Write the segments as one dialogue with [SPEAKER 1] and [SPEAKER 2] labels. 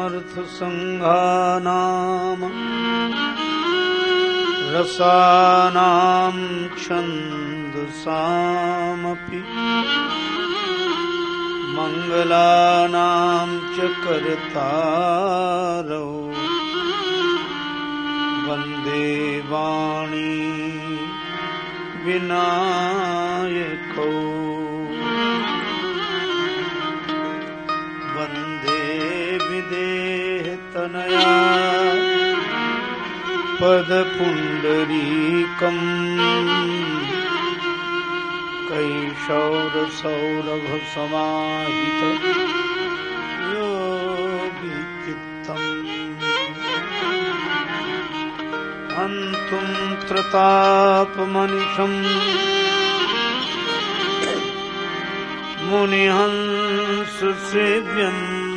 [SPEAKER 1] समर्थसङ्घानाम् रसानाम् छन्दसामपि मङ्गलानां च कर्तारौ। वन्दे वाणी विनायकौ। वन्दे विदेहतनया पदपुण्डरीकम्। कैशौरसौरभसमाहित। योगिचित्तम् हन्तुं त्रतापमनिषम् मुनिहंससेव्यम्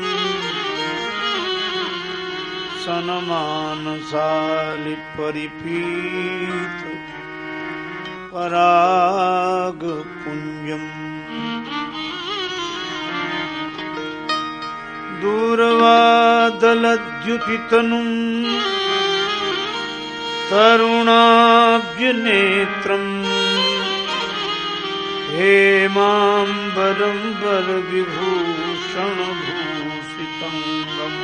[SPEAKER 1] सनमानसालिपरिपीत परागपुञ्जम् दूरवादलद्युतितनुम् तरुणाब्जनेत्रम् हेमाम्बरं वरविभूषणभूषितङ्गम्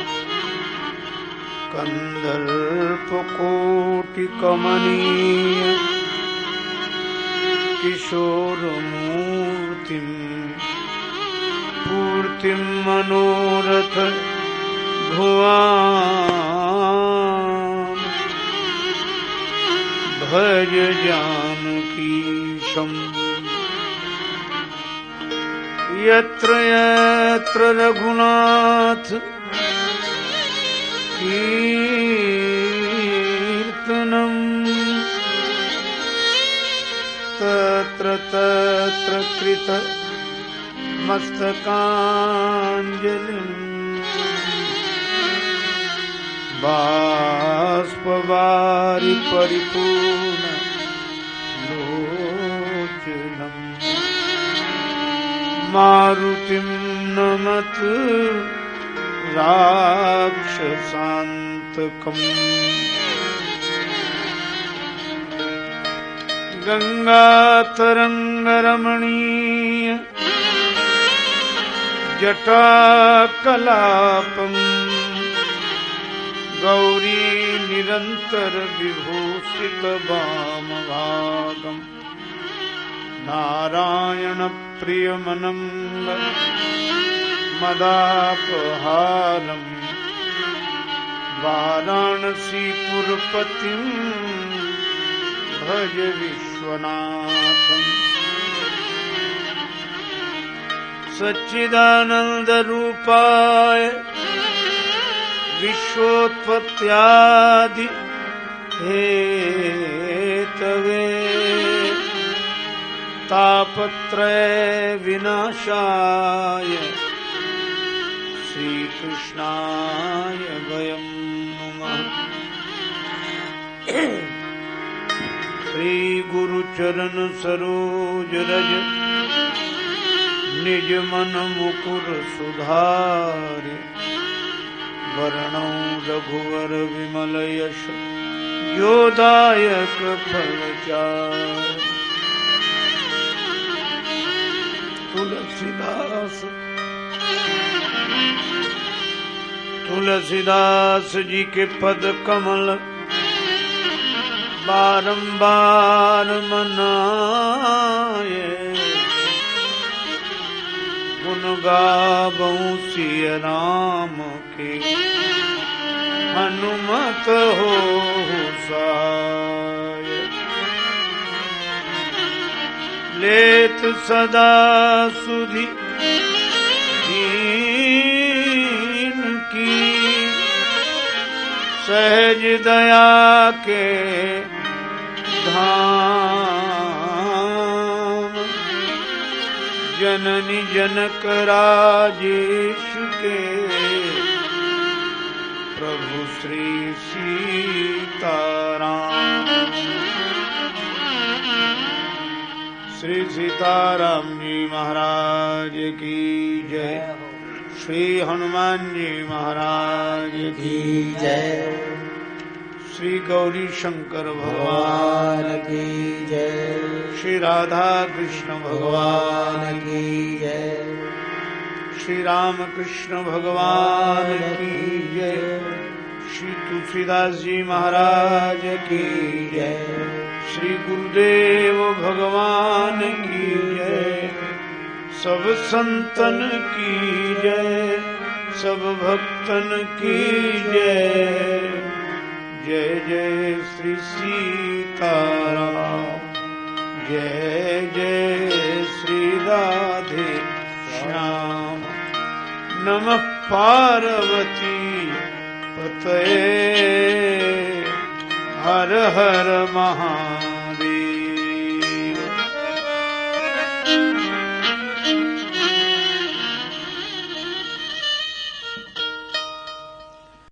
[SPEAKER 1] कन्दर्पकोटिकमनीय किशोरमूर्तिम् पूर्तिं मनोरथ भुवा भज जानकीशम्। यत्र यत्र रघुनाथ कीर्तनम् कृत मस्तकाञ्जलिम् बाष्पवारि परिपूर्ण लोचनम् मारुतिं नमत राक्षसान्तकम् गङ्गातरङ्गरमणीय जटाकलापम् गौरी निरन्तरविभूषितवामभागम् नारायणप्रियमनम् मदापहारम् वाराणसीपुरपतिम् भज विश्वनाथम् सच्चिदानन्दरूपाय विश्वोत्पत्त्यादि हेतवे तापत्रय विनाशाय श्रीकृष्णाय वयं नुमः श्रीगुरुचरण सरोज रज। निज मन मुकुर सुधारि। वर्णौ रघुवर विमल यश। योदायक फलचार तुलसीदास। तुलसीदास जी के पद कमल। बारंबार मनाए। गुण गाबऊ सिय राम के। हनुमत हो साय लेत सदा सुधि। दीन की। सहज दया के धाम जननी जनक राजेश के प्रभु श्री सीताराम। श्री सीताराम जी महाराज की जय। श्री हनुमान जी महाराज
[SPEAKER 2] की जय
[SPEAKER 1] श्री गौरी शंकर भगवान।
[SPEAKER 2] की जय।
[SPEAKER 1] श्री राधा कृष्ण भगवान
[SPEAKER 2] भगवान की जय।
[SPEAKER 1] श्री राम कृष्ण भगवान की जय। श्री तुलसीदास जी महाराज की जय। श्री गुरुदेव भगवान की जय। सब संतन की जय। सब भक्तन की जय। जय जय श्री सीताराम। जय जय श्री राधे श्याम। नमः पार्वती पतये। हर हर महा